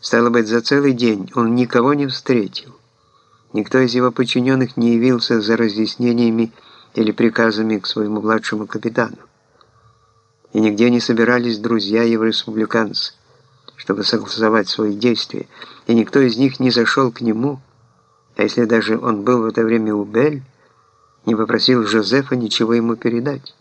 Стало быть, за целый день он никого не встретил. Никто из его подчиненных не явился за разъяснениями или приказами к своему младшему капитану. И нигде не собирались друзья его республиканцы, чтобы согласовать свои действия, и никто из них не зашел к нему, а если даже он был в это время у Бель, не попросил Жозефа ничего ему передать.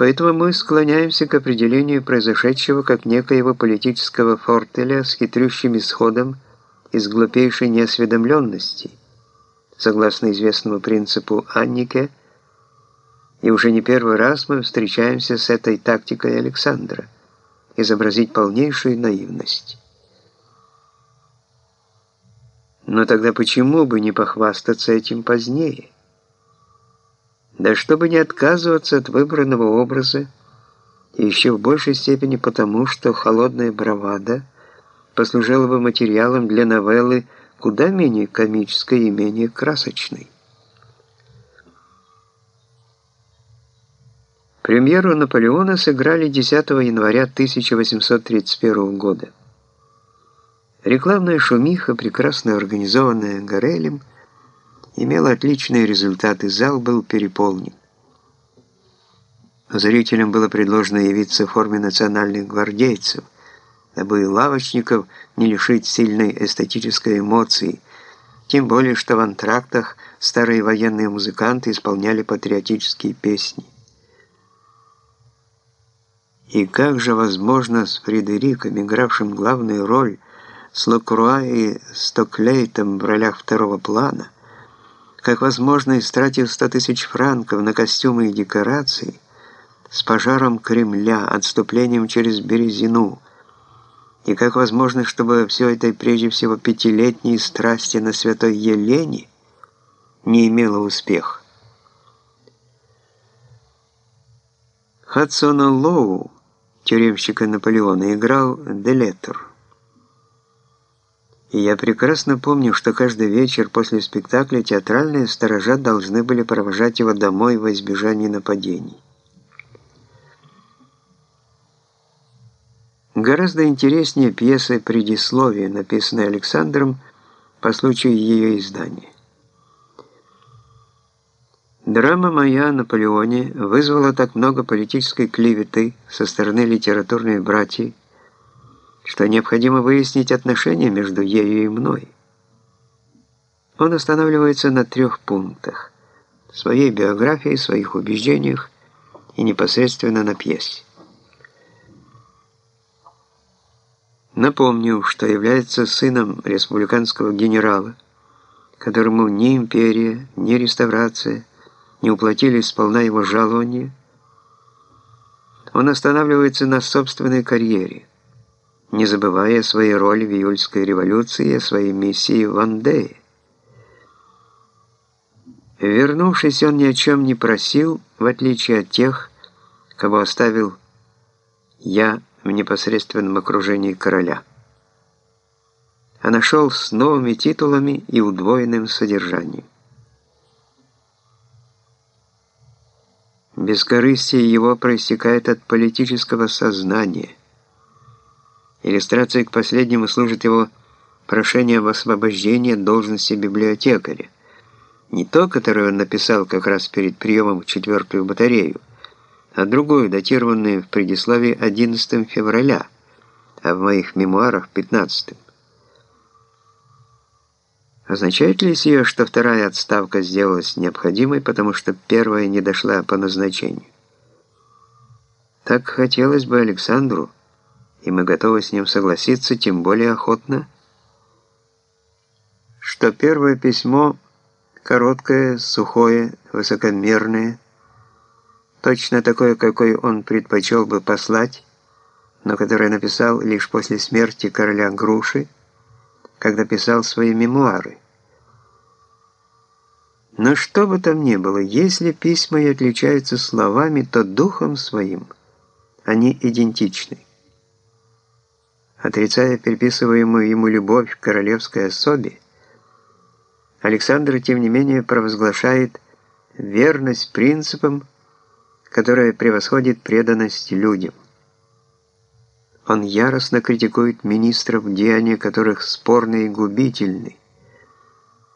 Поэтому мы склоняемся к определению произошедшего как некоего политического фортеля с хитрющим исходом из глупейшей неосведомленности, согласно известному принципу Аннике, и уже не первый раз мы встречаемся с этой тактикой Александра – изобразить полнейшую наивность. Но тогда почему бы не похвастаться этим позднее? Да чтобы не отказываться от выбранного образа, и еще в большей степени потому, что холодная бравада послужила бы материалом для новеллы куда менее комической и менее красочной. Премьеру Наполеона сыграли 10 января 1831 года. Рекламная шумиха, прекрасно организованная Горелем, имела отличные результаты, зал был переполнен. Зрителям было предложено явиться в форме национальных гвардейцев, дабы лавочников не лишить сильной эстетической эмоции, тем более что в антрактах старые военные музыканты исполняли патриотические песни. И как же возможно с Фредериком, игравшим главную роль, с Локруа и Стоклейтом в ролях второго плана, как возможно, истратив 100 тысяч франков на костюмы и декорации, с пожаром Кремля, отступлением через Березину, и как возможно, чтобы все это прежде всего пятилетней страсти на святой Елене не имело успеха. Хадсона Лоу, тюремщика Наполеона, играл Делетер. И я прекрасно помню, что каждый вечер после спектакля театральные сторожа должны были провожать его домой во избежание нападений. Гораздо интереснее пьесы «Предисловие», написанной Александром по случаю ее издания. Драма моя о Наполеоне вызвала так много политической клеветы со стороны литературной братьев, что необходимо выяснить отношения между ею и мной. Он останавливается на трех пунктах – своей биографии, своих убеждениях и непосредственно на пьесе. Напомню, что является сыном республиканского генерала, которому ни империя, ни реставрация не уплатили сполна его жалования, он останавливается на собственной карьере, не забывая о своей роли в июльской революции и о своей миссии в Андее. Вернувшись, он ни о чем не просил, в отличие от тех, кого оставил я в непосредственном окружении короля. А нашел с новыми титулами и удвоенным содержанием. Бескорыстие его проистекает от политического сознания – Иллюстрацией к последнему служит его прошение об освобождении должности библиотекаря. Не то, которое он написал как раз перед приемом в четвертую батарею, а другую, датированную в предисловии 11 февраля, а в моих мемуарах 15 Означает ли сие, что вторая отставка сделалась необходимой, потому что первая не дошла по назначению? Так хотелось бы Александру, и мы готовы с ним согласиться тем более охотно, что первое письмо короткое, сухое, высокомерное, точно такое, какой он предпочел бы послать, но которое написал лишь после смерти короля Груши, когда писал свои мемуары. Но что бы там ни было, если письма и отличаются словами, то духом своим они идентичны отрицая приписываемую ему любовь к королевской особе, Александр, тем не менее, провозглашает верность принципам, которая превосходит преданность людям. Он яростно критикует министров, деяния которых спорны и губительны,